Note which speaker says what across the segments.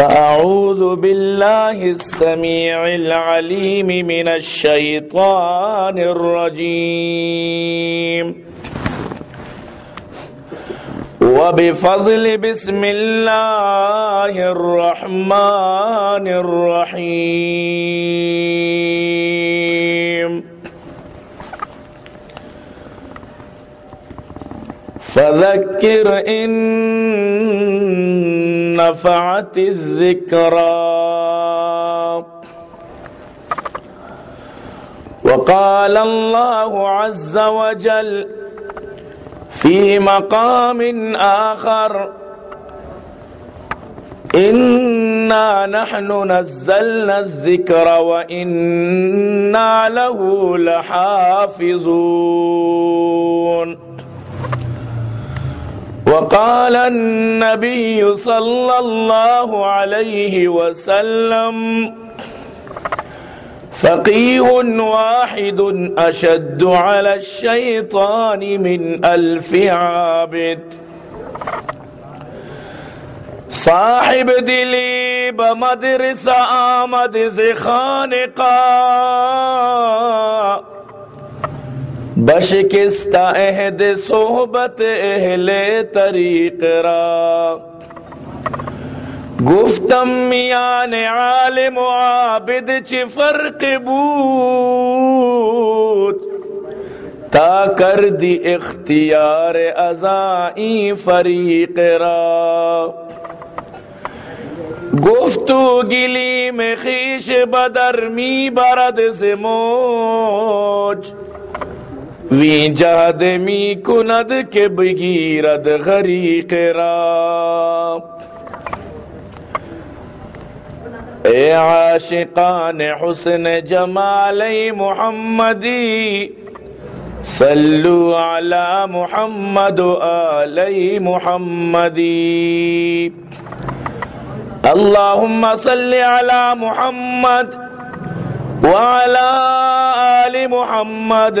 Speaker 1: فأعوذ بالله السميع العليم من الشيطان الرجيم. وبفضل بسم الله الرحمن الرحيم. فذكر إن نفعت الذكرى. وقال الله عز وجل في مقام آخر إنا نحن نزلنا الذكر وإنا له لحافظون. وقال النبي صلى الله عليه وسلم فقيه واحد أشد على الشيطان من ألف عابد. صاحب دلی بمدرس آمد زخانقا. بشکست عہد صحبت اہل طریق را۔ گفتم میان عالم و عابد چی فرق بود؟ تا کر دی اختیار ازائی فریق را۔ گفتو گلی میں خیش بدر می برد زموج وی جاد می کند کے بگیرد غریق را اے عاشقان حسن جمالی محمدی صلو علی محمد آلی محمدی اللهم صل على محمد وعلى آل محمد۔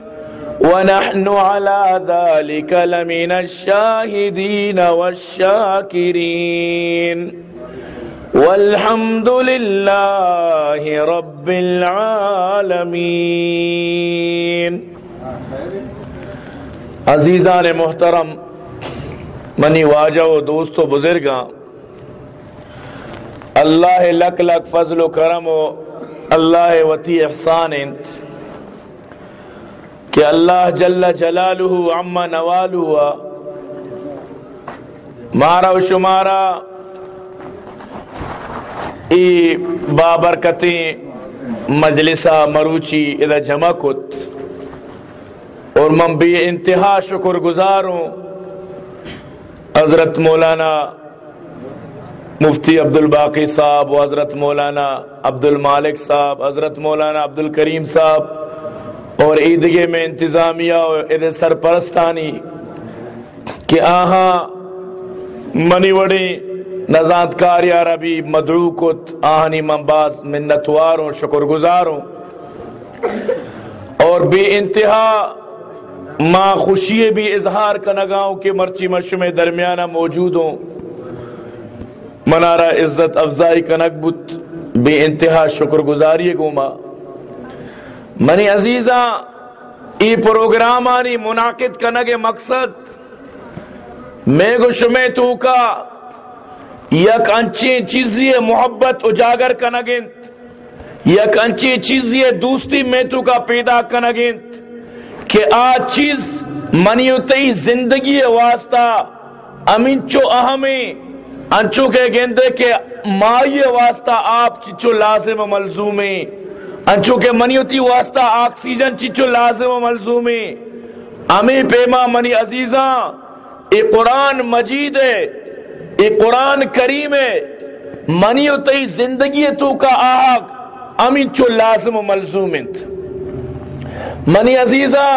Speaker 1: ونحن على ذلك لمن الشاهدين والشاكرين. والحمد لله رب العالمين. عزیزان محترم، منی واجہ و دوست و بزرگاں، اللہ لک لک فضل و کرم و اللہ وتی احسان انت. کہ اللہ جل جلالہ عما نوالہ مارا و شمارا ای بابرکتیں مجلسہ مروچی ادھا جمع کت اور من بھی انتہا شکر گزاروں حضرت مولانا مفتی عبد الباقی صاحب و حضرت مولانا عبد المالک صاحب، حضرت مولانا عبد الکریم صاحب اور عیدگے میں انتظامیہ اور سرپرستانی کہ آہاں منی وڑی نزاد کار یا ربی مدعو کت آہنی منباز منتواروں شکر گزاروں اور بے انتہا ماں خوشی بھی اظہار کنگاؤں کے مرچی مشمع درمیانہ موجود ہوں منارہ عزت افزائی کنک بت بے انتہا شکر گزاری گوما منی عزیزاں ای پروگرام آنی منعقد کنگ مقصد، میں گو شمع تو کا یک انچی چیزی محبت اجاگر کنگنت یک انچی چیزی دوستی میں تو کا پیدا کنگنت کہ آج چیز منیوتی زندگی واسطہ امینچو اہمی، انچو کے گندے کہ مائی واسطہ آپ چچو لازم و ملزومی۔ انچو کے منیوتی واسطہ آکسیجن چچو لازم و ملزومی، امی پیما منی عزیزاں، اے قرآن مجید ہے، اے قرآن کریم ہے منیوتی زندگی تو کا آگ، امی چو لازم و ملزومت منی عزیزہ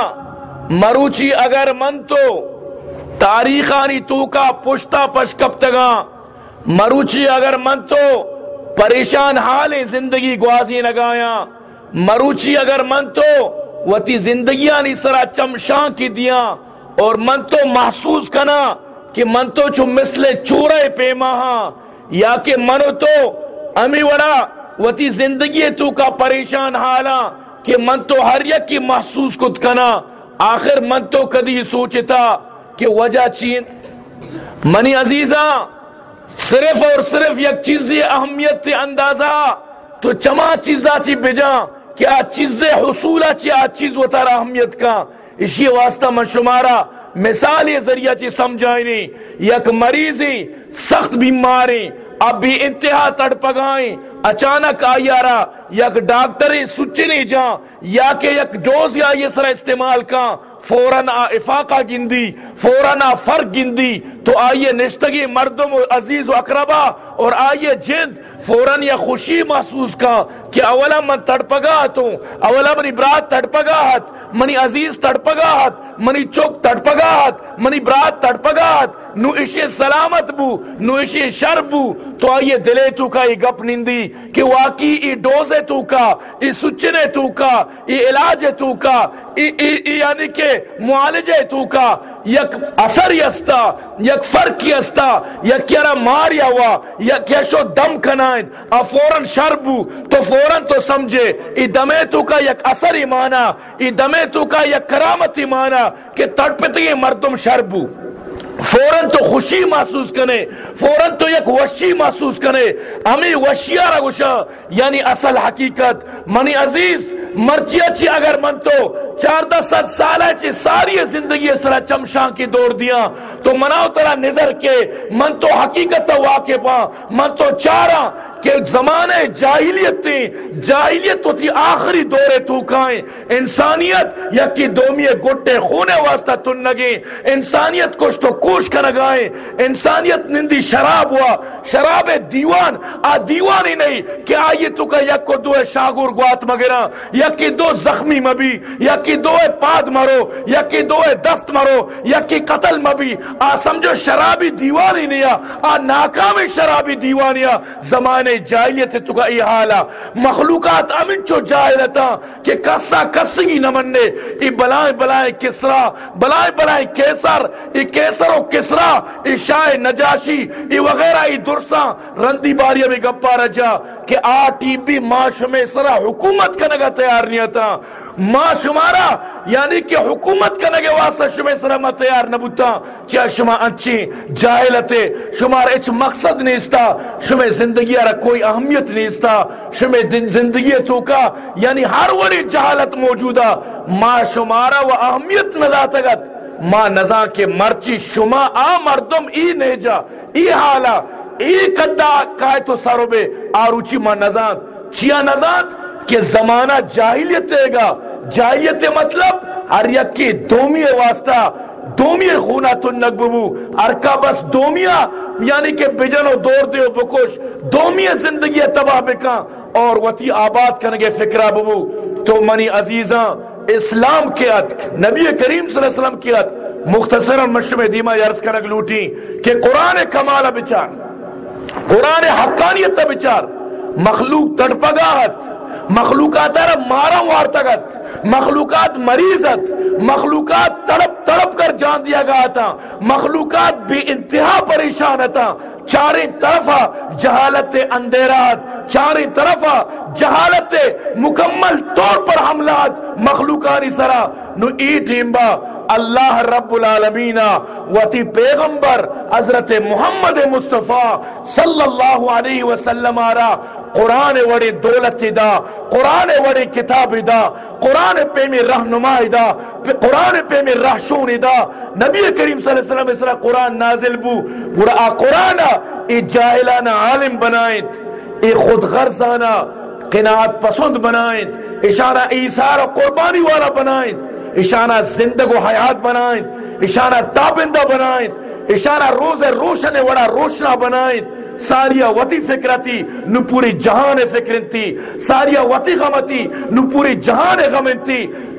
Speaker 1: مروچی اگر من تو، تاریخانی تو کا پشتا پش تگا مروچی اگر من تو پریشان حال زندگی گوازی نگایا مروچی اگر من تو وتی زندگیاں سرا چمشاں کی دیا اور من تو محسوس کنا کہ من تو چو مثل چورے پیما ہاں۔ یا کہ منو تو امی وڑا وتی زندگی تو کا پریشان حالا کہ من تو ہر یک کی محسوس کت کنا۔ آخر من تو کدی سوچتا کہ وجہ چین۔ منی عزیزہ صرف اور صرف یک چیزی اہمیت سے اندازہ، تو چما چیزا چی بجا، کیا چیز حصولہ چی آ چیز و تارا اہمیت کا؟ اسی واسطہ من شمارا، مثال یہ ذریعہ چی سمجھائیں یک مریضی سخت بیماری، اب بھی انتہا تڑ پگائیں اچانک آئی آرا یک ڈاکٹری سچی نہیں جا یا کہ یک ڈوز یا یہ سر استعمال کا فوراً افاقہ گندی، فوراً فرق گندی، تو آئیے نشتگی، مردم و عزیز و اقربا، اور آئیے جند فوراً یا خوشی محسوس کا کہ اولا من تڑپگا تو اولا منی برات تڑپگا ہت منی عزیز تڑپگا ہت منی چوک تڑپگا ہت منی برات تڑپگا ہت نو اشی سلامت بو، نو اشی شر بو، تو آئیے دلے تو کا یہ گپ نندی، کہ واقعی ای ڈوزے تو کا، ای سچنے تو کا، ای علاج تو کا، ای ای ای یعنی کہ معالجے تو کا یک اثر یستا، یک فرق یستا، یک کیا مار یا ہوا یک کیشو دم کنائن. ا فوراً شربو تو فوراً تو سمجھے، ای دمے تو کا یک اثر ایمانا ای دمے تو کا یک کرامت ایمانا کہ تڑپتی مردم شربو فوراً تو خوشی محسوس کرے فوراً تو یک وشی محسوس کرے ہمیں وشیا گشا یعنی اصل حقیقت. منی عزیز مرچی اچھی اگر من تو چار دس ست سال چی ساری زندگی سرا چمشاں کی دوڑ دیا تو مناؤ ترا نظر کے، من تو حقیقت واقف ہاں من تو چارا کہ زمانے جاہلیت تھی، جاہلیت تو تھی آخری دورے تو کھائیں انسانیت یا کی گٹے خونے واسطہ تن نگے انسانیت کچھ تو کوش کر گائیں۔ انسانیت نندی شراب ہوا۔ شراب دیوان۔ آ دیوان ہی نہیں کہ آئیے تو کا یک کو دو شاگور گوات مگرہ یا کی دو زخمی مبی۔ یا کی دو پاد مرو۔ یا کی دو دست مرو۔ یا کی قتل مبی۔ آ سمجھو شرابی دیوان ہی نہیں آ۔ ناکام شرابی دیوانیا زمانے جاہلیت تو کا ای حالا مخلوقات امن چو جاہلتا کہ کسا کسی نہ مننے۔ ای بلائیں بلائیں کسرا بلائیں بلائیں کیسر۔ ای کیسر و کسرا، ای شاہ نجاشی، ای وغیرہ، ای درسا رندی باریا میں گپا رجا کہ آٹی بھی معاش میں سرا حکومت کا نگا تیار نہیں تھا ما شمارا یعنی کہ حکومت کا نگے واسطہ شما سرما تیار نبوتا چیا شما اچھی جاہلتے شمار اچ مقصد نیستا شما زندگی را کوئی اہمیت نیستا شما زندگی تو کا یعنی ہر وڑی جہالت موجودا ما شمارا و اہمیت نزاتگت ما نزا کے مرچی شما آ مردم ای نیجا، ای حالا، ای کدا کائے تو سرو بے آروچی ما نزات چیا نزات کہ زمانہ جاہلیت دے گا۔ جاہلیت مطلب ہر یک کی دومی واسطہ دومی خونہ تن نگبو ارکا بس دومیا یعنی کہ بجن و دور دیو بکش دومی زندگی تباہ بکا اور وطی آباد کرنگے فکرہ ببو۔ تو منی عزیزاں، اسلام کے ات نبی کریم صلی اللہ علیہ وسلم کی ات مختصرا مشم دیما یرس کرنگ لوٹی کہ قرآن کمالہ بچار، قرآن حقانیت بچار، مخلوق تڑپگاہت مخلوقات مارا وارتگت مخلوقات مریضت. مخلوقات تڑپ تڑپ کر جان دیا گیا تھا. مخلوقات بھی انتہا پریشان تھا. چاریں طرف جہالت اندھیرات. چاریں طرف جہالت مکمل طور پر حملات. مخلوقانی سرا. نو ای ٹیمبا اللہ رب العالمین وتی پیغمبر حضرت محمد مصطفیٰ صلی اللہ علیہ وسلم آرا قرآن وڑی دولت دا، قرآن وڑی کتاب دا، قرآن پہ میں رہنمائی دا، قرآن پہ میں رہشون دا۔ نبی کریم صلی اللہ علیہ وسلم قرآن نازل بو۔ پورا قرآن ای جاہلانہ عالم بنائیں ای خود غرزانہ قناعت پسند بنائیں اشارہ ایسار و قربانی والا بنائیں اشارہ زندگ و حیات بنائیں اشارہ تابندہ بنائیں اشارہ روز روشن وڑا روشنہ بنائیں ساریا وتی فکرتی نو پوری جہان فکر ساریا وتی غمتی، نو پوری جہان غم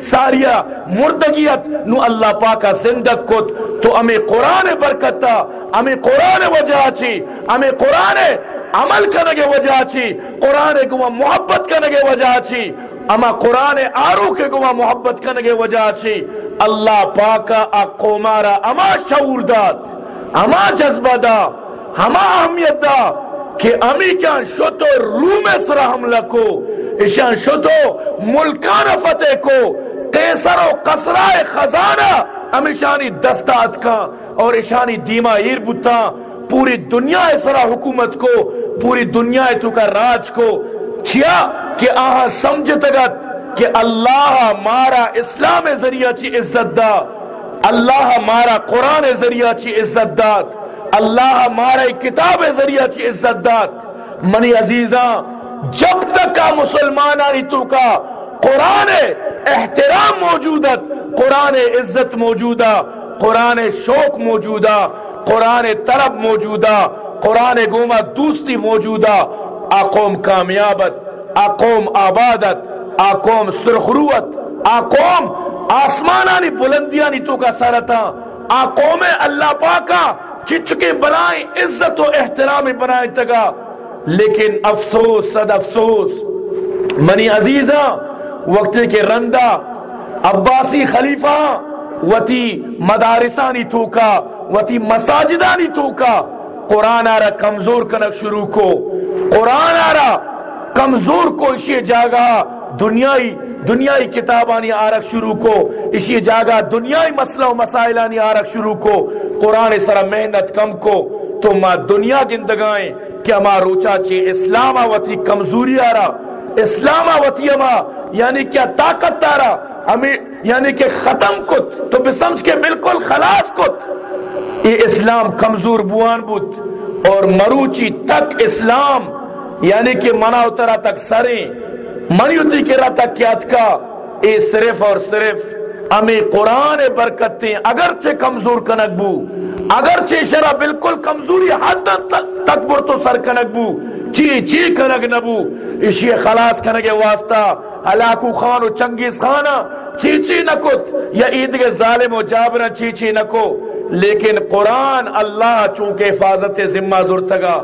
Speaker 1: ساریا مردگیت، نو اللہ پاکا زندگ کت، تو ہمیں قرآن برکتا ہمیں قرآن وجہ چی، ہمیں قرآن عمل کرنے وجہ چی، قرآن کو محبت کرنے وجہ چی اما قرآن آرو کے گوا محبت کرنے وجہ چی، اللہ پاکا اکو مارا اما شعور داد اما جذبہ دا ہما اہمیت دا کہ امی کیا شتو روم سر حملہ کو اشان شتو ملکان فتح کو قیسر و قصرائے خزانہ امیشانی دستات کا اور اشانی دیما ایر بتا پوری دنیا سرا حکومت کو، پوری دنیا تو کا راج کو۔ کیا کہ آہا سمجھت گت کہ اللہ مارا اسلام ذریعہ چی عزت دا، اللہ مارا قرآن ذریعہ چی عزت داد اللہ مارا کتاب ذریعہ چی عزت داد۔ منی عزیزاں، جب تک کا مسلمان آئی تو کا قرآن احترام موجودت قرآن عزت موجودہ، قرآن شوق موجودہ، قرآن طرب موجودہ، قرآن گوما دوستی موجودہ۔ آقوم کامیابت آقوم آبادت آقوم سرخروت آقوم آسمانانی بلندیانی تو کا سرتا آقوم اللہ پاکا چچکے بنائیں عزت و احترام بنائیں تگا۔ لیکن افسوس، صد افسوس۔ منی عزیزہ، وقت کے رندہ، عباسی خلیفہ، وتی مدارسانی توکا، وتی مساجدانی توکا۔ قرآن آرہ کمزور کنک شروع کو۔ قرآن آرہ کمزور کو اسی جاگا۔ دنیای دنیای کتابانی آرک شروع کو، اسی جاگا دنیای مسئلہ و مسائلانی آرک شروع کو، قرآن سر محنت کم کو، تو ما دنیا گندگائیں کیا ما روچا چی اسلام آوتی کمزوری آرہ اسلام آوتی اما یعنی کیا طاقت تارا ہمیں یعنی کہ ختم کت، تو بسمج کے بالکل خلاص کت۔ یہ اسلام کمزور بوان بود، اور مروچی تک اسلام یعنی کہ منا اترا تک سریں۔ منیوتی کے را تک کیات کا اے صرف اور صرف امی قرآن برکتیں اگرچہ کمزور کنک بو، اگرچہ شرع بالکل کمزوری حد تک تو سر کنک بو، چی چی کنک نبو اسی خلاص کنگے واسطہ ہلاکو خان و چنگیز خانہ چی چی نکت یا عید کے ظالم و جابرہ چی چی نکو لیکن قرآن اللہ چونکہ حفاظت ذمہ ضرورتگا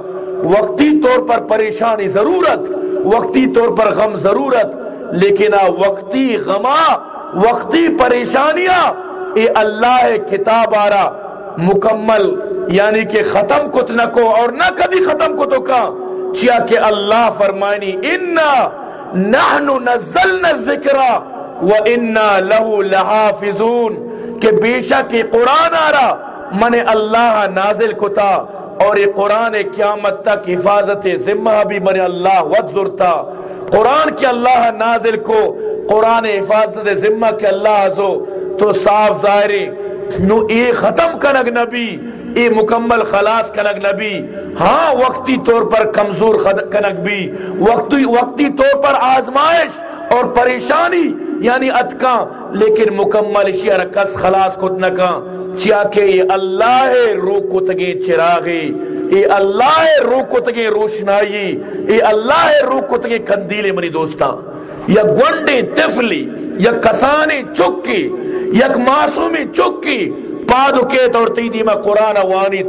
Speaker 1: وقتی طور پر پریشانی ضرورت، وقتی طور پر غم ضرورت، لیکن آ وقتی غما وقتی پریشانیاں، اے اللہ کتاب آرا، مکمل یعنی کہ ختم کت نہ کو اور نہ کبھی ختم کو تو کا چیا کہ اللہ فرمانی انا نحن نزلنا الذکر و انا له لحافظون کہ بے شک قرآن آرا من اللہ نازل کتا اور یہ قرآن قیامت تک حفاظت ذمہ بھی من اللہ ود قرآن کے اللہ نازل کو، قرآن حفاظت ذمہ کے اللہ ازو تو صاف ظاہری، نو اے ختم کنگ نبی اے مکمل خلاص کنگ نبی۔ ہاں وقتی طور پر کمزور کنگ بھی۔ وقتی وقتی طور پر آزمائش اور پریشانی یعنی اتکا لیکن مکمل اشیاء رکس خلاص کت نکا چیا کہ یہ اللہ رو کتگے چراغی یہ اللہ رو کتگے روشنائی، یہ اللہ رو کتگے کندیلے منی دوستا۔ یا گونڈے تفلی، یا کسانے چکی یک معصومی چکی۔ پادو کیت اور تی دیما قرآن وانیت،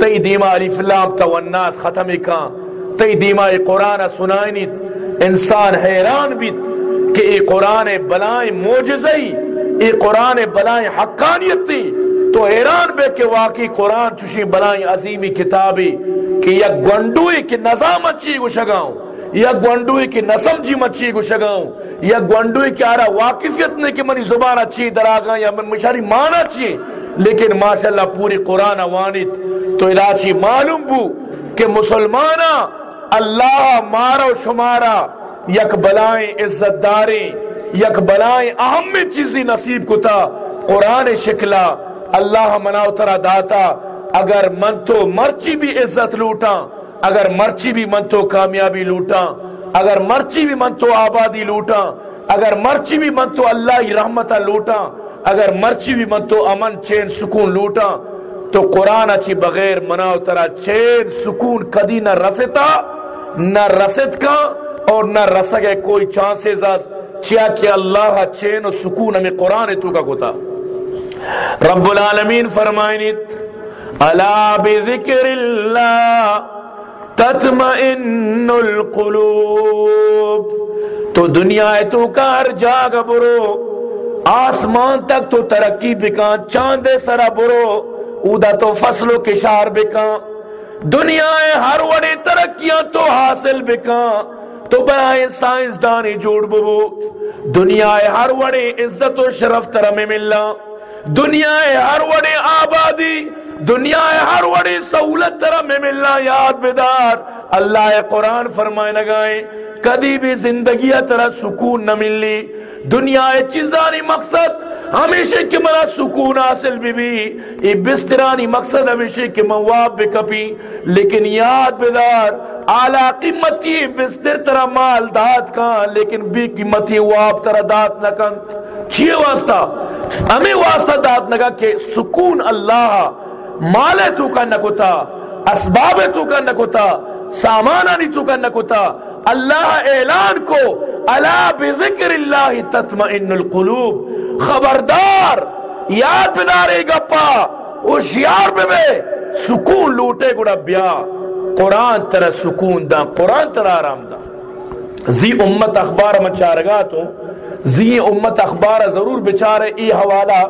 Speaker 1: تی دیما علیف لام تا والناس ختمی کان تی دیما قرآن سنائنیت۔ انسان حیران بیت کہ ای قرآن بلائیں موجزئی ای قرآن بلائیں حقانیت۔ تھی تو حیران بے کہ واقعی قرآن چوشی بلائیں عظیمی کتابی کہ یک گونڈوئی کی نظام اچھی گشگاؤں یا گونڈوئی کی نسم جی مچھی گشگاؤں یا گونڈوئی کی آرہ واقفیت نے کہ منی زبان اچھی دراغاں یا من مشاری مان اچھی، لیکن ماشاءاللہ پوری قرآن وانیت تو الہی معلوم بو کہ مسلمانہ اللہ مارا و شمارا یک بلائیں عزت داریں یک بلائیں اہم چیزی نصیب کتا قرآن شکلا اللہ مناو ترا داتا، اگر من تو مرچی بھی عزت لوٹا اگر مرچی بھی من تو کامیابی لوٹا اگر مرچی بھی من تو آبادی لوٹا اگر مرچی بھی من تو اللہ کی رحمت لوٹا اگر مرچی بھی من تو امن، چین، سکون لوٹا تو قرآن اچھی بغیر مناو ترا چین، سکون کدی نہ رستا، نہ رسد کا اور نہ رسگے کوئی چانسز، چیا کہ اللہ چین و سکون ہمیں قرآن تو کا کتا رب العالمین فرمائنیت، الا بذکر اللہ تطمئن القلوب. تو دنیا ہے تو کا ہر جاگ برو، آسمان تک تو ترقی بکان چاندے سرا برو اودا تو فصل و کشار بکان دنیا ہر وڑے ترقیاں تو حاصل بکان تو برائے سائنس دانی جوڑ ببو، دنیا ہر وڑے عزت و شرف ترہ میں ملنا دنیا ہر وڑے آبادی، دنیا ہر وڑے سہولت طرح میں ملنا، یاد بیدار اللہ قرآن فرمائے لگائیں کدی بھی زندگی طرح سکون نہ ملی۔ دنیا چیزانی مقصد، ہمیشہ کہ منا سکون حاصل بھی بھی۔ یہ بسترانی مقصد ہمیشہ کہ مواب بھی کپی۔ لیکن یاد بیدار اعلی قیمتی بستر طرح مال دات کان، لیکن بی قیمتی واب طرح دات نہ کن چیئے واسطہ؟ ہمیں واسطہ دات نگا کہ سکون اللہ مال تو کا نکتا اسباب تو کا نکتا سامان نہیں تو کا نکتا اللہ اعلان کو اللہ بذکر اللہ تطمئن القلوب۔ خبردار، یاد بدارے گپا، ہوشیار پہ بے۔ سکون لوٹے گڑا بیا۔ قرآن ترہ سکون دا، قرآن ترہ آرام دا۔ زی امت اخبار مچارگا تو زی امت اخبار ضرور بچارے ای حوالہ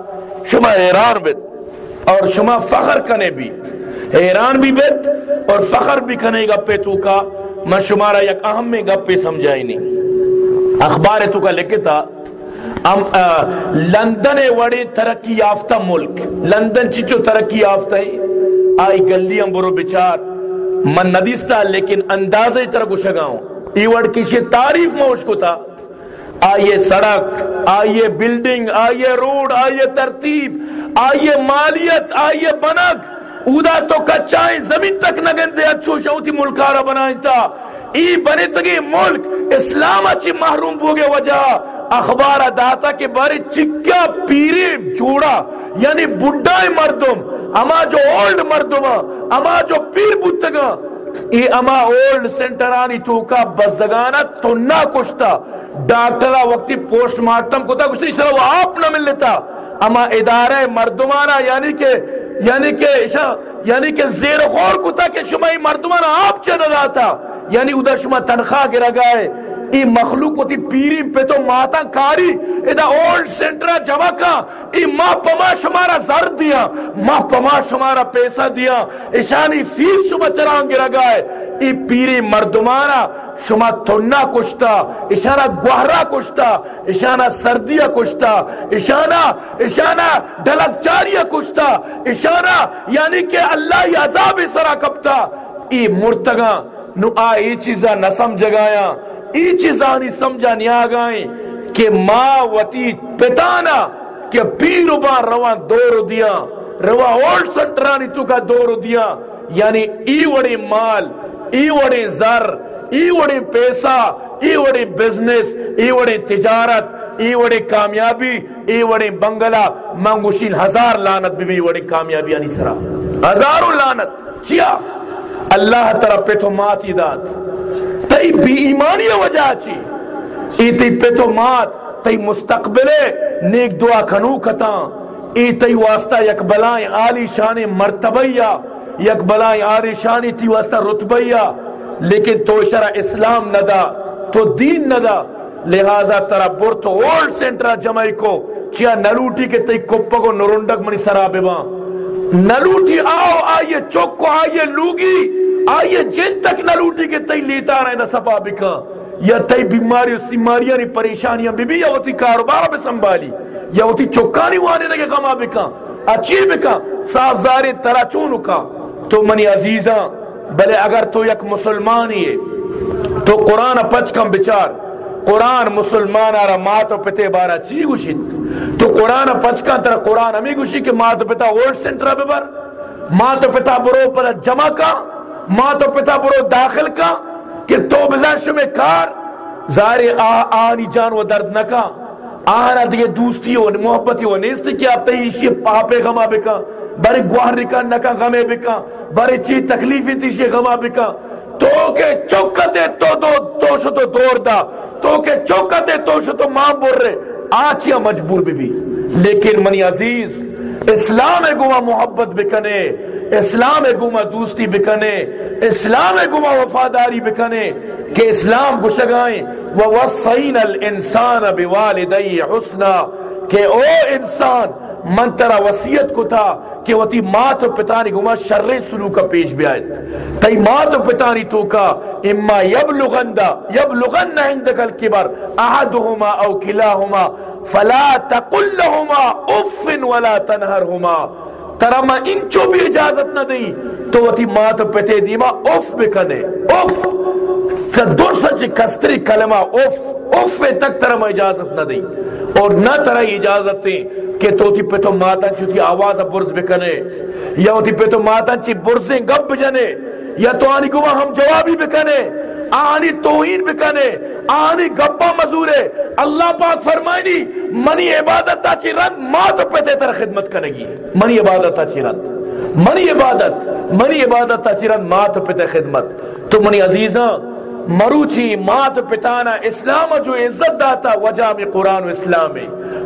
Speaker 1: شما حیران بیت اور شما فخر کنے بھی۔ حیران بھی بیت اور فخر بھی کنے گا پہ تو کا، میں شمارا یک اہم میں گپ پہ سمجھائی نہیں اخبار تو کا لکھتا لندن وڑے ترقی یافتہ ملک۔ لندن چیچو ترقی یافتہ ہے آئی گلیاں برو بچار من ندیستا لیکن اندازہ طرح کو شگاؤں۔ ای وڑ کسی تعریف موش کو تھا آئیے سڑک، آئیے بلڈنگ آئیے روڈ آئیے ترتیب، آئیے مالیت، آئیے بنک۔ اودا تو کچائیں، زمین تک نگن دے اچھو شوتی ملکارا بنائیں تا۔ ای بنے تگی ملک، اسلام اچھی محروم بوگے وجہ۔ اخبار داتا کے بارے چکیا پیری جوڑا۔ یعنی بڈائی مردم۔ اما جو اولڈ مردم اما جو پیر بودتگا ای اما اولڈ سنٹرانی تو کا بزدگانا تو نہ کشتا۔ ڈاکٹرہ وقتی پوسٹ مارٹم کو تا کچھ نہیں وہ آپ نہ مل لیتا۔ اما ادارہ مردمانہ یعنی کہ یعنی کہ یعنی کہ زیر غور کتا کہ شما ای مردمان آپ چل رہا تھا۔ یعنی ادھر شما تنخواہ گرا گئے ای مخلوق ہوتی پیری پہ تو ماتا کاری ادا اولڈ سینٹر جمع کا۔ ای ماہ پما شمارا زرد دیا ماہ پما شمارا پیسہ دیا۔ اشانی فیس شما چران گرا گئے ای پیری مردمانا شما تننا کشتا اشانہ گوہرا کشتا اشانہ سردیا کشتا اشانہ اشانہ ڈلک چاریا کشتا اشانہ یعنی کہ اللہ ہی عذاب سرا کپتا۔ ای مرتگا نو آ ای چیزا نہ سمجھگایا، ای چیزا نہیں سمجھا نہیں آگائیں کہ ماں وتی پتانا کہ پیرو با روان دور دیا روا اولڈ سنٹرانی تو کا دور دیا۔ یعنی ای وڑی مال، ای وڑی زر ای وڑی پیسہ ای وڑی بزنس ای وڑی تجارت ای وڑی کامیابی ای وڑی بنگلہ منگوشین ہزار لانت بھی بھی وڑی کامیابی آنی ترا ہزاروں لانت چیا اللہ طرف پہ تو مات داد تی بی ایمانی وجہ چی ای تی پہ تو مات تی مستقبل نیک دعا کھنو کتا ای تی واسطہ یک بلائیں آلی شان مرتبیہ یک بلائیں آلی شانی تی واسطہ رتبیہ لیکن تو شرع اسلام ندا، تو دین ندا۔ لہذا ترا بر تو اولڈ جمعی کو کیا نلوٹی کے تی کپا کو نرونڈک منی سرابے باں۔ نلوٹی آؤ، آئیے چوکو، آئیے لوگی۔ آئیے جن تک نلوٹی کے تی لیتا رہے نا سپا بکا یا تی بیماری اس بیماریاں نی پریشانیاں، بی بی یا وہ تی کاروبارا بے سنبھالی۔ یا وہ تی چوکانی وانے لگے غما بکا اچھی بکا صاف زاری ترا چونو کا تو منی عزیزاں بلے اگر تو یک مسلمان ہی ہے، تو قرآن پچ کم بچار، قرآن مسلمان آرہ مات و پتے بارا چی گوشید؟ تو قرآن پچ کم تر قرآن ہمیں گوشی کہ مات و پتا ووٹ سنٹر ببر؟ مات و پتا برو پر جمع کا، مات و پتا برو داخل کا، کہ تو بزاش میں کار زاری آنی جان و درد نہ نکا آنا دیگه دوستی و محبتی و نیستی کہ آپ تیشی پاپے غما بکا۔ بری گوار رکا، نکا غمے بکا، بری چی تکلیفی تیشی غما بکا۔ تو کہ چوکا دے تو دو تو شو تو دور دا تو کہ چوکا دے تو شو تو ماں بول رہے آچیا مجبور بھی بھی۔ لیکن منی عزیز، اسلام گما محبت بکنے، اسلام گما دوستی بکنے، اسلام گما وفاداری بکنے، کہ اسلام گشگائیں وہ وسعین الانسان بوالدی حسنا، کہ او انسان من ترا وسیعت کو تھا کہ وہ تی ماں تو پتا نہیں گما شر سلو کا پیش بھی آئے۔ تی ماں تو پتا نہیں تو کا اما یب لغندا یب لغن عندك الكبر احدهما او كلاهما فلا تقل لهما اف ولا تنهرهما ترا ما انچو بھی اجازت نہ دی تو وہ تی ماں تو پتے دیما اف بکنے اف۔ دور سچ کستری کلمہ اف۔ اف تک ترا ما اجازت نہ دی اور نہ ترا اجازت دیں کہ تو پہ تو ماتا چی تی آواز برز بکنے، یا تی پہ تو ماتا چی برزیں گب بجنے، یا تو آنی کو ہم جوابی بکنے، آنی توہین بکنے، آنی گبا مزورے۔ اللہ پاک فرمائنی، منی عبادت تا چی رد ماں تو پہ تر خدمت کرے گی۔ منی عبادت تا چی رد۔ منی عبادت منی عبادت تا چی رد ماں تو پہ خدمت۔ تو منی عزیزاں مروچی مات پتانا اسلام جو عزت داتا وجہ میں قرآن و اسلام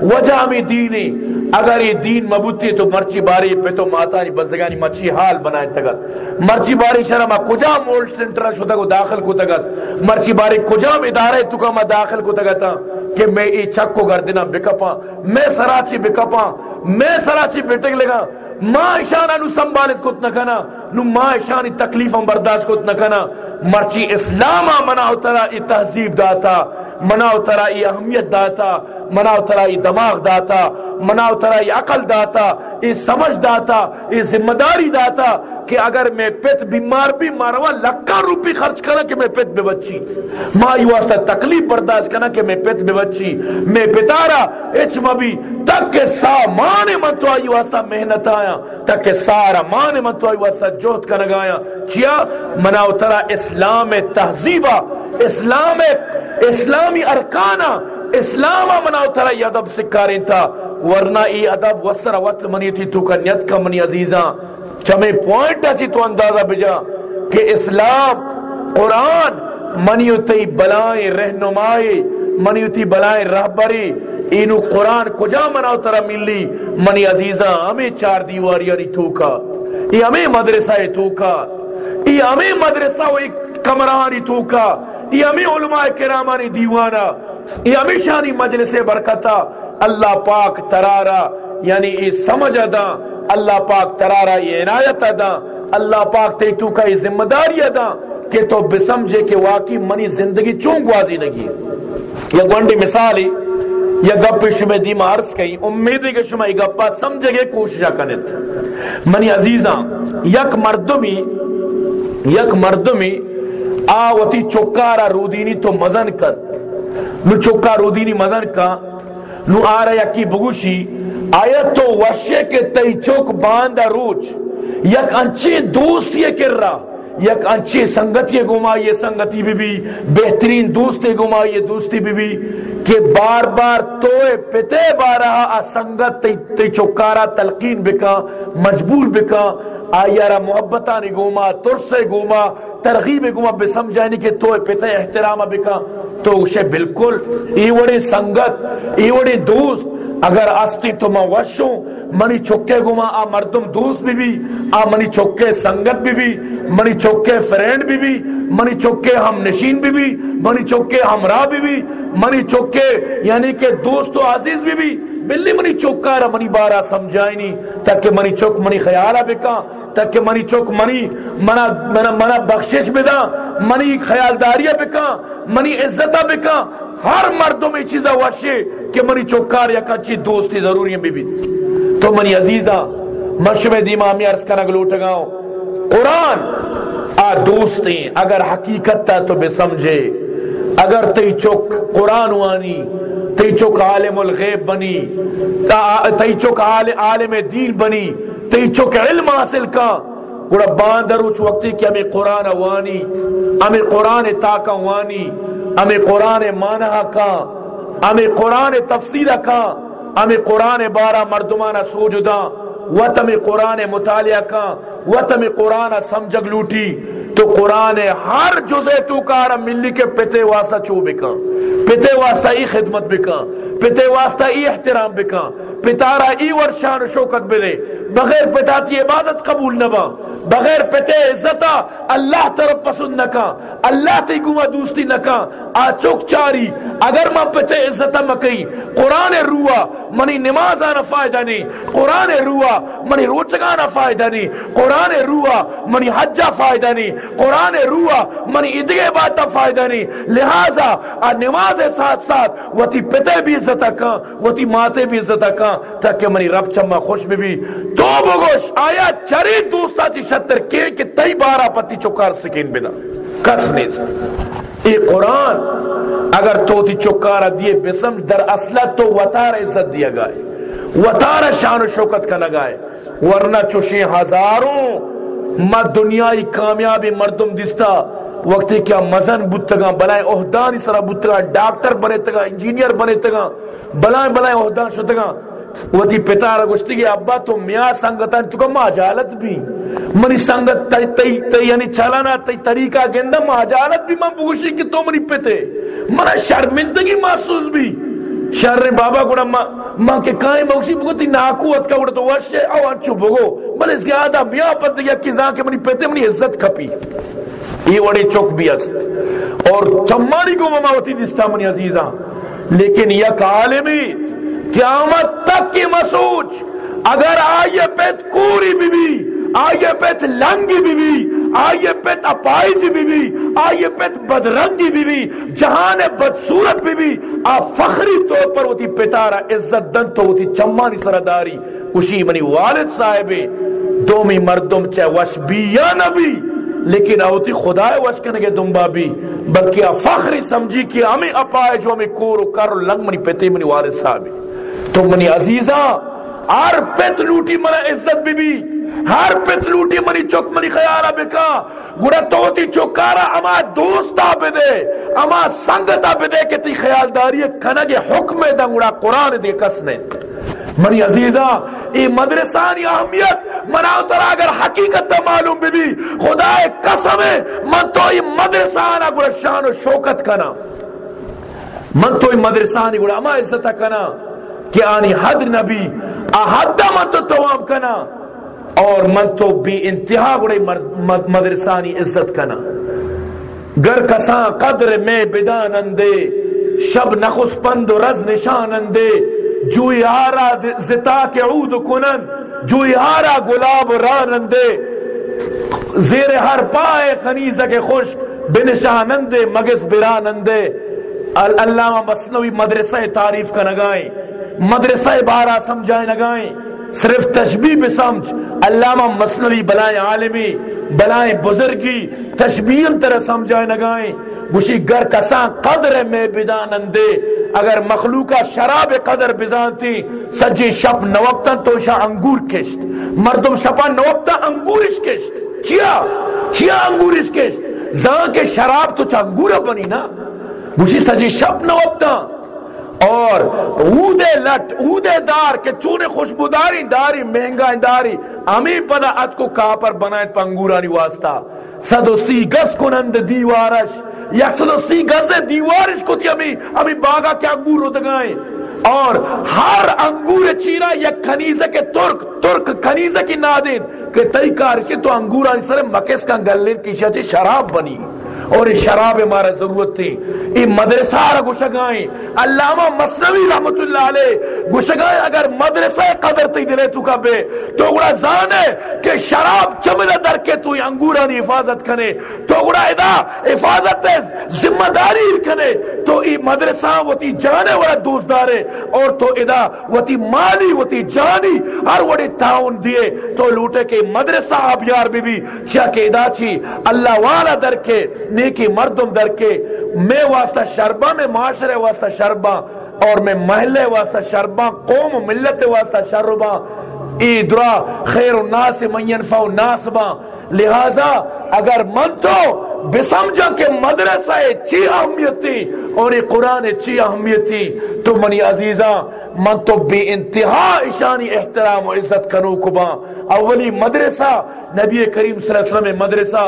Speaker 1: وجہ میں دینی۔ اگر یہ دین مبوتی تو مرچی باری پہ تو ماتا نی بزدگانی مچی حال بنائے تگت؟ مرچی باری شرما کجا مولڈ سنٹر شدہ کو داخل کو تگت؟ مرچی باری کجا ادارے تو کا میں داخل کو تگتا؟ کہ میں ای چک کو گردنا بکپا میں سراچی بکپا میں سراچی بٹک لگا ماں اشانہ نو سنبھالت کت نہ کنا نو ماں اشانی تکلیفوں برداشت کت نہ کنا مرچی اسلام مناو ترا ای تہذیب داتا مناو ترا ای اہمیت داتا مناو ترا ای دماغ داتا مناو ترا ای عقل داتا، ای سمجھ داتا، ای ذمہ داری داتا کہ اگر میں پت بیمار بھی ماروا لکا روپی خرچ کرنا کہ میں پت بے بچی۔ ماں یو واسطہ تکلیف برداشت کرنا کہ میں پت بے بچی۔ میں پتارا اچ مبی تک کہ سا مانے من تو آئی واسطہ محنت آیا۔ تک کہ سارا مانے من تو آئی واسطہ جوت کا نگایا کیا؟ مناو ترا اسلام تہذیبہ، اسلام اسلامی ارکانہ اسلام مناو ترا یہ ادب سکارین تھا۔ ورنہ ای ادب وسر وقت منی تھی، تو کا نیت کا منی عزیزاں۔ چمے پوائنٹ ایسی تو اندازہ بجا کہ اسلام، قرآن، منیوتی بلائیں رہنمائی، منیوتی بلائیں رہبری، اینو قرآن کجا مناو ترا ملی؟ منی عزیزاں ہمیں چار دیواری نہیں توکا یہ ہمیں مدرسہ توکا یہ ہمیں مدرسہ و ایک کمرانی توکا یہ ہمیں علماء کرامانی دیوانا یہ ہمیں شانی مجلس برکتا اللہ پاک ترارا یعنی یہ سمجھ ادا اللہ پاک ترارا یہ عنایت ادا، اللہ پاک تے تو کا یہ ذمہ داری ادا کہ تو بسمجھے کہ واقعی منی زندگی چون گوازی لگی یہ گونڈی مثالی یا گپ شما دیما عرض کئی امیدی کہ شما یہ گپا سمجھے گے کوششہ کنت منی عزیزاں، یک مردمی یک مردمی آوتی چکارا رودینی تو مزن کر۔ نو چکا رودینی مزن کا نو آرہ یکی بگوشی آیت تو وشے کے تی چوک باندہ روچ یک انچی دوستی کر رہا یک انچی سنگتی گما یہ سنگتی بھی بھی بہترین دوستی گما یہ دوستی بھی بھی کہ بار بار توئے پتے بارہا سنگت تی, چکارا تلقین بکا مجبور بکا آیارا محبتانی گوما ترسے گوما ترغیب گوما بسمجھائنی کہ توئے پتے احترام بکا۔ تو اسے بالکل ایوڑی سنگت ایوڑی دوست اگر استی تو میں وشوں منی چکے گما آ مردم دوست بھی بھی آ منی چکے سنگت بھی بھی منی چکے فرینڈ بھی بھی منی چکے ہم نشین بھی بھی منی چکے ہمراہ بھی بھی منی چکے یعنی کہ دوست و عزیز بھی بھی۔ بلی منی چکا رہا منی بارہ سمجھائی نہیں تاکہ منی چک منی خیالہ بکا تاکہ منی چک منی منا, منا, منا بخشش بدا منی خیالداریہ بکا منی عزتہ بکا ہر مردوں میں چیزہ وشے کہ منی چوکار یا کچی دوستی ضروری ہیں بی بی تو منی عزیزہ مشم دیما ہمیں عرض کرنا گلوٹ گاؤں۔ قرآن، آ دوستی اگر حقیقت تا تو بے سمجھے۔ اگر تی چوک قرآن وانی تی چوک عالم الغیب بنی تی چوک عالم دین بنی تی چوک علم حاصل کا۔ گوڑا باندر اچھ وقتی کہ ہمیں قرآن وانی، ہمیں قرآن تاکا وانی۔ ہمیں قرآن مانہ کا، ہمیں قرآن تفسیر کا، ہمیں قرآن بارہ مردمانہ سوجدہ و تم قرآن مطالعہ کا و تم قرآن سمجھگ لوٹی۔ تو قرآن ہر جزے تو کارا ملی کے پتے واسطہ چوبے کا پتے واسطہ ای خدمت بکا، پتے واسطہ ای احترام بکا۔ پتارا ای ورشان شوکت بلے، بغیر پتا تی عبادت قبول نبا، بغیر پتے عزتا اللہ طرف پسند نکا۔ اللہ تی گوہ دوستی نکا آچوک چاری۔ اگر من پتے عزتا مکئی قرآن روا، منی نماز آنا فائدہ نہیں۔ قرآن روا، منی روچگانا فائدہ نہیں۔ قرآن روا، منی حجہ فائدہ نہیں۔ قرآن روا، منی ادگے باتا فائدہ نہیں۔ لہذا، آ نماز ساتھ ساتھ وہ تی پتے بھی عزتا کان وہ ماتے بھی عزتا کان تاکہ منی رب چمہ خوش بھی بھی۔ تو بگوش، آیا چری دوستا چی شتر کے کہ تئی بارہ پتی چکار سکین بنا۔ کس نیز ای قرآن اگر تو تی چکارا دیے بسم، در اصلہ تو وطار عزت دیا گائے وطار شان و شوکت کا لگائے، ورنہ چوشی ہزاروں ما دنیای کامیابی مردم دستا، وقتی کیا مزن بودتگا بلائیں اہدانی سرا بودتگا ڈاکٹر بنے تگا انجینئر بنے تگا بلائیں بلائیں اہدان شدگا وتی پتار گشتی گی، ابا تو میاں سنگتان تو کم ماجالت بھی۔ منی سنگت تی تی تی یعنی چلانا تی طریقہ گندہ ماجالت بھی من بگوشی کہ تو منی پتے۔ منا شرمندگی محسوس بھی۔ شر بابا گوڑا ماں کے کائیں بگوشی بگو تی ناکوت کا گوڑا تو وشے او انچو بگو بلے اس کے آدھا میاں پت دیا یا کزاں کے منی پتے، منی عزت کپی یہ وڑی چوک بھی است۔ اور چمانی کو مما ہوتی دستا منی عزیزاں۔ لیکن یک عالمی قیامت تک کی مسوچ اگر آئیے پیت کوری بی بی آئیے پیت لنگی بی بی آئیے پیت اپائیزی بی بی آئیے پیت بدرنگی بی بی جہان بدصورت بی بی آپ فخری طور پر ہوتی پتارا عزت دن تو ہوتی چمانی سرداری کشی منی والد صاحبے، دومی مردم چاہے وش بی یا نبی، لیکن اوتی خدا وش کرنے کے دنبا بھی بلکہ فخری سمجھی کہ ہمیں اپائے جو ہمیں کور کر لنگ منی پیتے منی والد صاحبے۔ تو منی عزیزہ، ہر پت لوٹی منا عزت بی بی ہر پت لوٹی منی چوک منی خیارہ بکا۔ گوڑا توتی چوکارا اما دوستا بدے، اما سنگتا بدے کہ تی خیالداری کنگ حکم دا گوڑا قرآن دے کسنے منی عزیزہ، ای مدرسانی اہمیت، مناو تر اگر حقیقت معلوم بھی بھی خدا قسم ہے من تو ای مدرسانا گوڑا شان و شوکت کنا۔ من تو ای مدرسانی گوڑا اما عزت کنا۔ کہ آنی حد نبی احد من تو توام کنا، اور من تو بی انتہا گڑے مدرسانی عزت کنا۔ گر کسا قدر میں بدانندے شب نخس پند و رز نشانندے جوئی آرا زتا کے عود کنن، جوئی آرا گلاب رانندے زیر ہر پائے خنیزہ کے خوش بنشانندے مگس برانندے علامہ مصنوی مدرسہ تعریف کا نگائیں مدرسہ بارہ سمجھائے لگائیں صرف تشبیح بھی سمجھ، علامہ مصنوی بلائیں عالمی بلائیں بزرگی، تشبیح طرح سمجھائے لگائیں گوشی گر کساں قدر میں بدانندے اگر مخلوقہ شراب قدر بزانتی سجی شپ نوکتا تو شاہ انگور کشت، مردم شپا نوکتا انگورش کشت۔ چیا چیا انگورش کشت؟ زان کے شراب تو چا انگورہ بنی نا؟ گوشی سجی شپ نوکتا اور اودے لٹ اودے دار کے چونے خوشبوداری، داری مہنگا داری، امی پدا ات کو کاپر بنائے پنگورانی واسطہ۔ صدو سی گس کنند دیوارش۔ یک صدو سی گز دیوارش کو تھی امی امی باغا کے انگور ادگائیں۔ اور ہر انگور چیرا یک کنیزہ کے ترک ترک کنیزہ کی نادین۔ کہ تئی کار کے تو انگورانی سر مکس کا گلین کی شاچی شراب بنی۔ اور یہ شراب ہمارا ضرورت تھی۔ یہ مدرسہ گشگائیں۔ علامہ مصنوی رحمت اللہ علیہ گشگائیں۔ اگر مدرسہ قدر تھی دلے تو کبے بے، تو گڑا زانے کہ شراب چمدہ در کے تو انگورانی حفاظت کنے، تو گڑا ادا حفاظت ذمہ داری کنے، تو یہ مدرسہ وہ تی جانے والا دوست دارے اور تو ادا وہ تی مالی وہ تی جانی، ہر وڑی تعاون دیے تو لوٹے کہ مدرسہ آپ یار بی بی کیا کہ ادا چی اللہ والا در کے، نیکی مردم در کے، میں واسطہ شربا میں معاشرے واسطہ شربا اور میں محلے واسطہ شربا قوم ملت واسطہ شربا ایدرا خیر الناس من ينفع الناس با. لہذا اگر من تو بسمجھا کہ مدرسہ چی اہمیت تھی اور یہ قرآن چی اہمیت تھی تو منی عزیزہ، من تو بے انتہا اشانی احترام و عزت کنو کبا اولی مدرسہ نبی کریم صلی اللہ علیہ وسلم مدرسہ،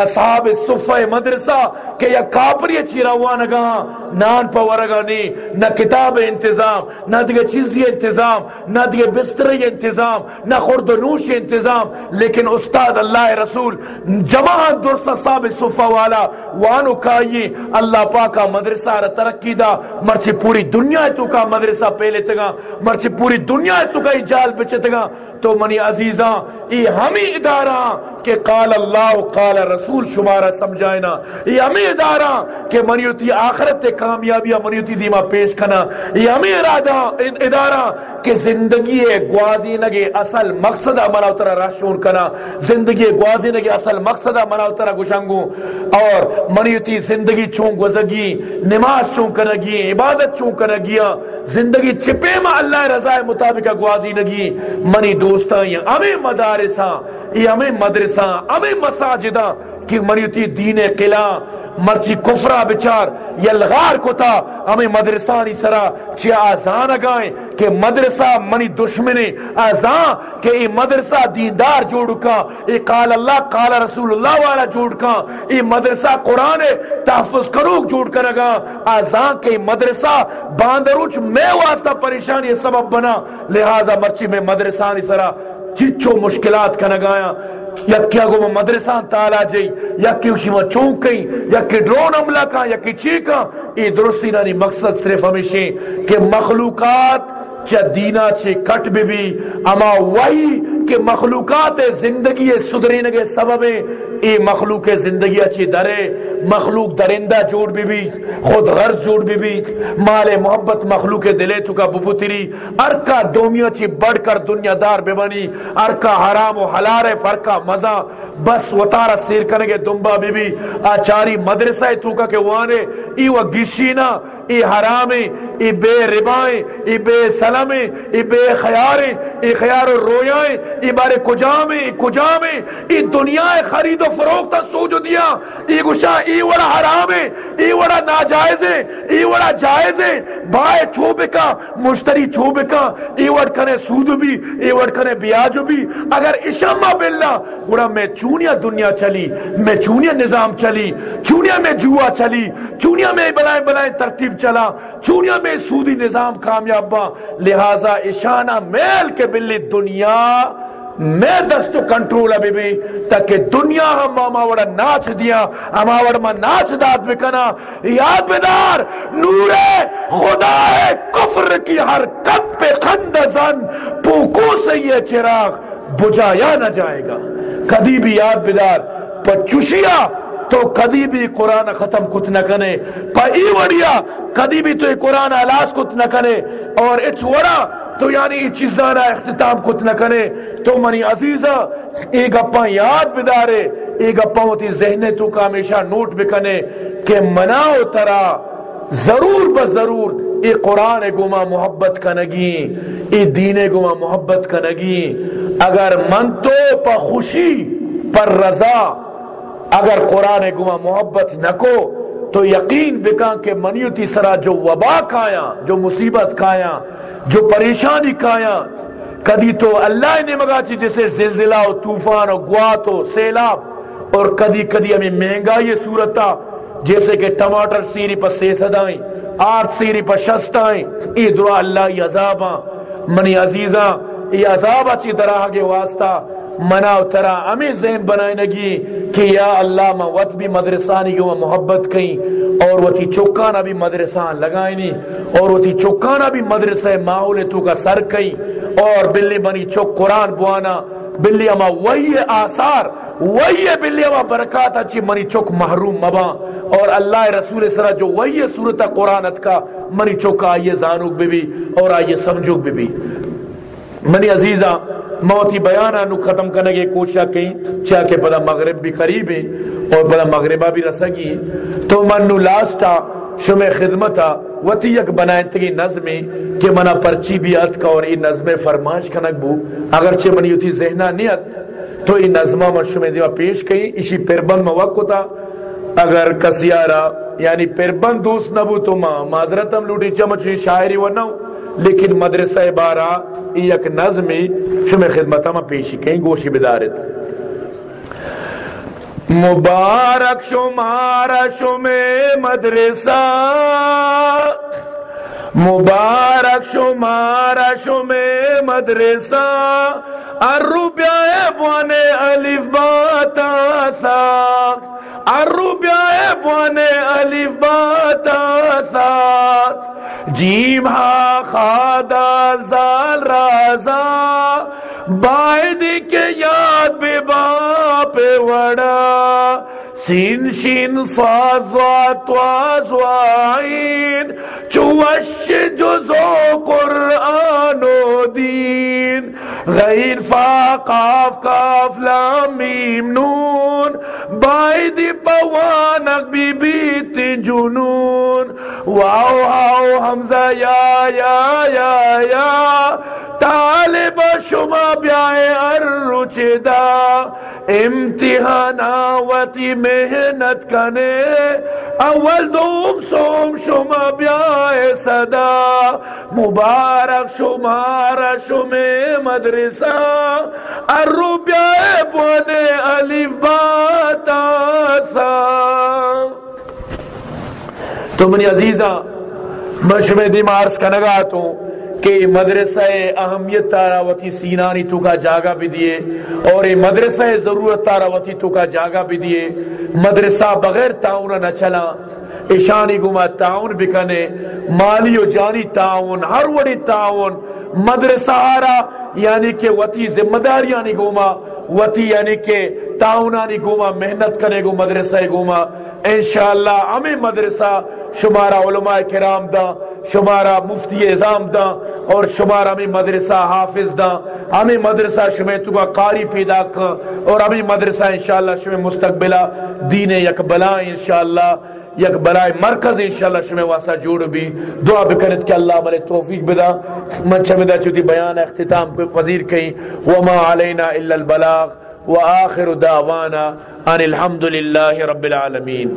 Speaker 1: اصحاب صفہ مدرسہ، کہ یا کافری چیرا ہوا نگاہ نان پورگا نہیں نہ کتاب انتظام، نہ دیگه چیزی انتظام، نہ دیگه بستری انتظام، نہ خورد و نوش انتظام، لیکن استاد اللہ رسول، جماعت درست صاحب صفہ والا، وانو کائی، اللہ پاکا مدرسہ را ترقی دا، مرچی پوری دنیا تو کا مدرسہ پہلے تگا، مرچی پوری دنیا تو کا جال بچے تگا، تو منی عزیزاں یہ ہمیں ادارہ کہ قال اللہ قال رسول شمارہ سمجھائنا۔ یہ ہمیں ادارہ کہ منیوتی آخرت کامیابی منیوتی دیما پیش کنا۔ یہ ہمیں ارادہ ادارہ کہ زندگی گوازی نگے اصل مقصد منا اترا راشون کنا۔ زندگی گوازی نگے اصل مقصد منا اترا گشنگو اور منیوتی زندگی چون گزگی، نماز چون کنگی عبادت چون کنگیا زندگی چپے ما اللہ رضا مطابق گوازی نگی۔ منی دوستاں، یہ ہمیں مدارساں، یہ ہمیں مدرسہ ہمیں مساجدہ کی مریتی دین قلعہ مرچی کفرا بچار یلغار کو تھا ہمیں مدرسانی سرا چی آزان اگائیں کہ مدرسہ منی دشمنی، آزان کہ یہ مدرسہ دیندار جوڑ کا یہ قال اللہ، قال رسول اللہ والا جوڑ کا یہ مدرسہ قرآن تحفظ کروک جوڑ کر گا، آزان کہ مدرسہ باندروچ میں واسطہ پریشانی سبب بنا، لہذا مرچی میں مدرسانی سرا چچو مشکلات کا نگایا۔ یکی کیا گو مدرسان تالا جئی، یکی کی اسی میں چونک کئی یکی ڈرون عملہ کا یکی چیکا ای درستی نانی مقصد صرف ہمیشہ کہ مخلوقات چا دینا چھے کٹ بھی بھی اما وہی کہ مخلوقات زندگی سدرین کے سبب ای مخلوق زندگی اچھی درے، مخلوق درندہ جوڑ بھی بھی خود غرض جوڑ بھی بھی مال محبت مخلوق دلے تو کا ببوتری ارکا دومیوں چی بڑھ کر دنیا دار بے بنی، ارکا حرام و حلار فرقہ مزہ۔ بس وطارہ سیر کرنگے دنبا بی بی۔ آچاری مدرسہ تو کا کہ وانے ای و گشینا ای حرامیں ای بے ربائیں، ای بے سلمیں، ای بے خیاریں، ای خیار و رویائیں، ای بارے کجامیں، ای کجامیں، ای دنیا خرید و فروخت سوچ دیا۔ ای گشا، ای وڑا حرامیں، ای وڑا ناجائزیں، ای وڑا جائزیں۔ بائے چھوبکا مشتری چھوبکا ای وڑ کنے سود بھی، ای وڑ کنے بیاج بھی۔ اگر اشما باللہ، گڑا میں چونیا دنیا چلی، میں چونیا نظام چلی، چونیا میں جوا چلی، چونیا میں بلائیں بلائیں ترتیب چلا۔ چونیا میں سودی نظام کامیاب لہذا اشانہ میل کے بلی دنیا میں دست کنٹرول ابھی بھی، تاکہ دنیا ہم ماما وڑا ناچ دیا ہما وڑا ما ناچ داد بکنا یاد بدار نور خدا ہے کفر کی ہر کپ پہ خند زن، پوکو سے یہ چراغ بجایا نہ جائے گا۔ کدی بھی یاد بدار پچوشیا تو کدی بھی قرآن ختم کت نہ کنے پا ای وڑیا کدی بھی تو قرآن علاس کت نہ کنے اور اچ وڑا، تو یعنی ای چیزانا اختتام کت نہ کنے تو منی عزیزہ، ای گپا یاد بدارے۔ ای گپا ہوتی ذہنے تو کا ہمیشہ نوٹ بکنے کہ مناو ترا، ضرور بضرور ای قرآن گما محبت کنگی، ای دین گما محبت کنگی۔ اگر من تو پا خوشی، پر رضا اگر قرآن گما محبت نہ کو تو یقین بکا کہ منیوتی سرا جو وبا کھایا، جو مصیبت کھایا، جو پریشانی کھایا، کدی تو اللہ نے مگا چی جیسے زلزلہ و طوفان و گوات و سیلاب، اور کدی کدی ہمیں مہنگا یہ صورتا جیسے کہ ٹماٹر سیری پر سیسدائیں آٹھ سیری پر شستائیں ای دعا اللہ یہ عذاباں، منی عزیزاں، یہ عذاب اچھی طرح کے واسطہ منا ترا امی ذہن بنائے نگی کہ یا اللہ میں وط بھی مدرسانی جو محبت کہیں اور وہ تھی چوکانا بھی مدرسان لگائنی اور وہ تھی چوکانا بھی مدرسہ ماحول تو کا سر کہیں اور بلی بنی چوک قرآن بوانا بلی اما وہی آثار، وہی بلی اما برکات اچھی منی چوک محروم مبا اور اللہ رسول سرا جو وہی صورت قرآنت کا منی چوکا آئیے زانوک بھی بھی اور آئیے سمجھوک بھی بھی۔ منی عزیزہ موتی بیانہ نو ختم کرنے کی کوشش کہیں چاہ کہ پدا مغرب بھی قریب ہے اور پدا مغربہ بھی رسگی تو من نو لاسٹا شم خدمتا وتی یک بنائیں تگی نظمیں کہ منا پرچی بھی ات کا اور ای نظم فرماش کنک بو۔ اگرچہ منی یوتی ذہنہ نیت تو ای نظمہ من شم دیوا پیش کہیں اسی پربند موقع تا اگر کسیارا یعنی پربند دوست نبو تو ماں معذرتم لوٹی چمچی شاعری و نو لیکن مدرسہ بارا یک نظمی شم خدمتا ما پیشی کہیں گوشی بدارت مبارک شمار شم مدرسہ. مبارک شمار شم مدرسہ. اروبیا بونے الف باتا سا. اروبیا بونے الف باتا سا. جیم ہا خادا زال رازا، باید کے یاد بے باپ وڑا۔ سین شین فاز وائن چوش جزو قرآن و دین۔ غیر فا قاف قاف لامیم نون باید پوانک بی بیت جنون. واو ہاو حمزہ، یا یا یا یا. طالب شما بیائے ارچدا امتحاناوتی محنت کنے اول دوم سوم شما بیائے صدا. مبارک شمار شم مدرسہ. ارو بیائے بونے علی باتا سا. تو منی عزیزہ مشم مارس کا نگاہ تو کہ مدرسہ اہمیت تارا وتی سینانی تو کا جاگا بھی دیے اور یہ مدرسہ ضرورت تارا وتی تو کا جاگا بھی دیے مدرسہ بغیر تعاون نہ چلا ایشانی گما تعاون بکنے مالی و جانی تعاون ہر وڑی تعاون مدرسہ آرا یعنی کہ وتی ذمہ داریانی گوما وتی یعنی کہ تعاونانی گوما محنت کرے گو مدرسہ گوما انشاءاللہ ہمیں مدرسہ شمارا علماء کرام دا شمارا مفتی اعظام دا اور شمارا ہمیں مدرسہ حافظ دا، ہمیں مدرسہ شمع تو کا قاری پیدا کر، اور ہمیں مدرسہ انشاءاللہ شمع مستقبلہ دین یک بلا انشاءاللہ یک بلائے مرکز انشاءاللہ شمع واسا جوڑ بھی۔ دعا بکنت کہ اللہ ملے توفیق بدا من چمدہ چوتی بیان اختتام کو فضیر کہیں۔ وما علینا الا البلاغ، وآخر دعوانا ان الحمدللہ رب العالمین۔